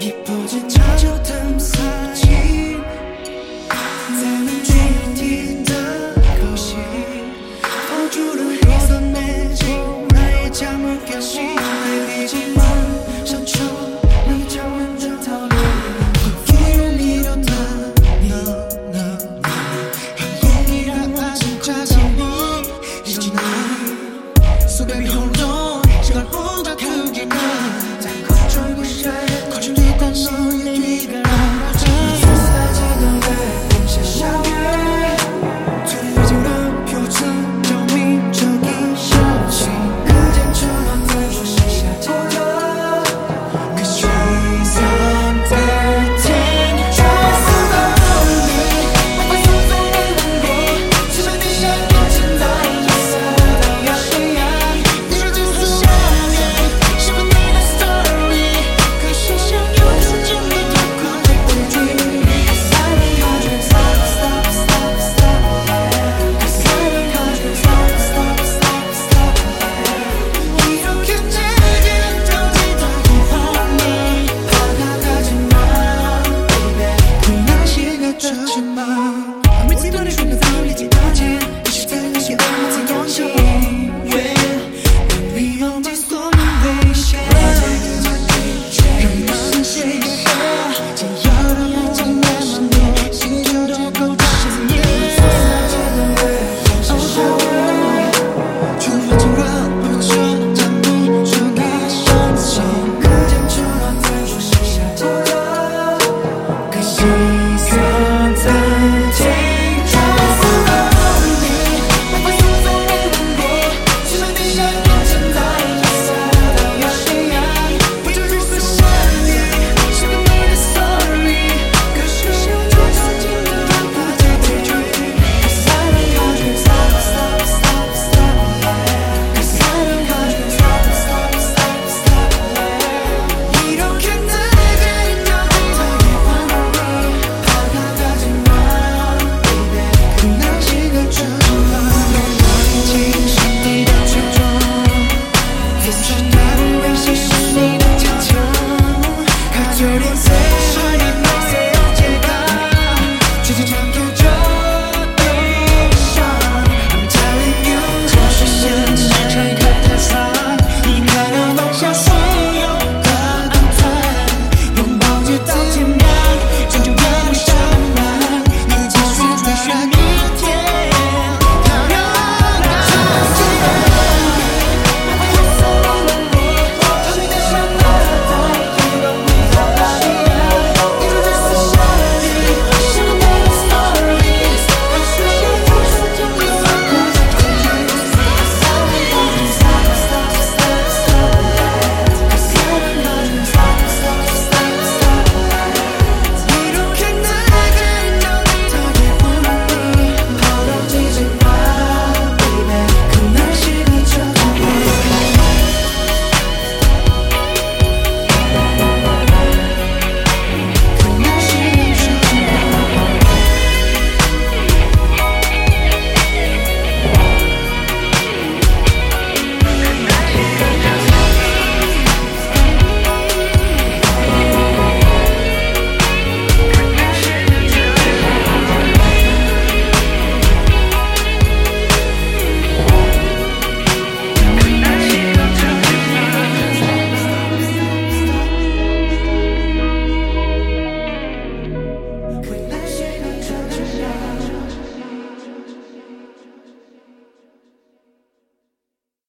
이뻐진 저젖은 사진 나는 뒤뒤 away